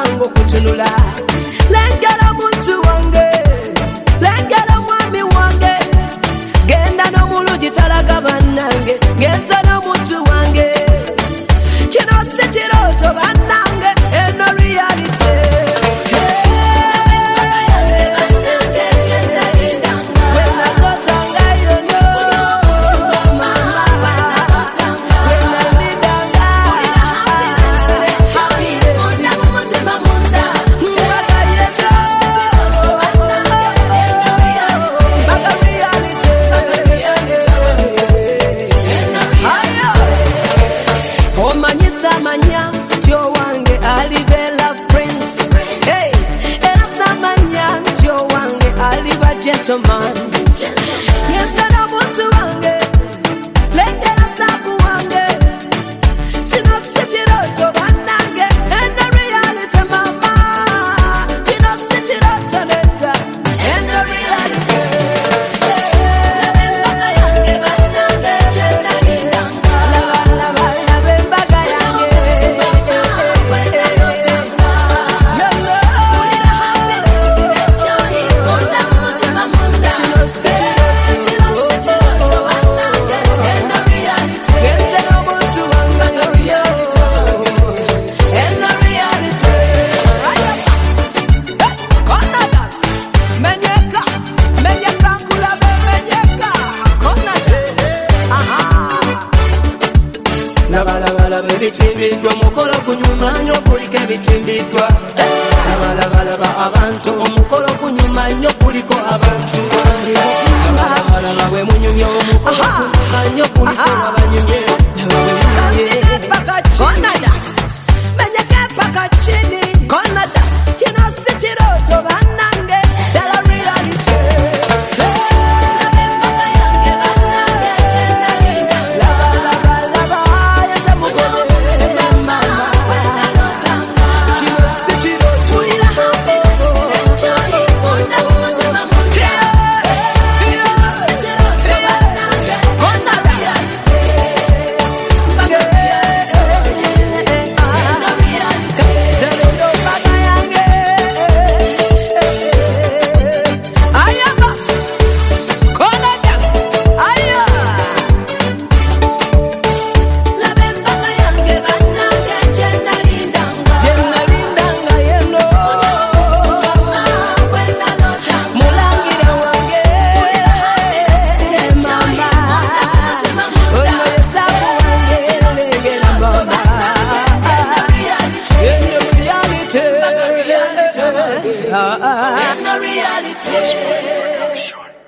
mangu kutunula lengera muntu wange lengera mwami wange to mind. ebitimbiddwa mukolo gunyuma nnyo kuliko ebitimbiddwa. Abalabalaba abantu omukolo gunyuma nnyo kuliko abantu. Abalabalaba bwe munyumya omukolo gunyuma nnyo kuliko abanyumye. In the reality.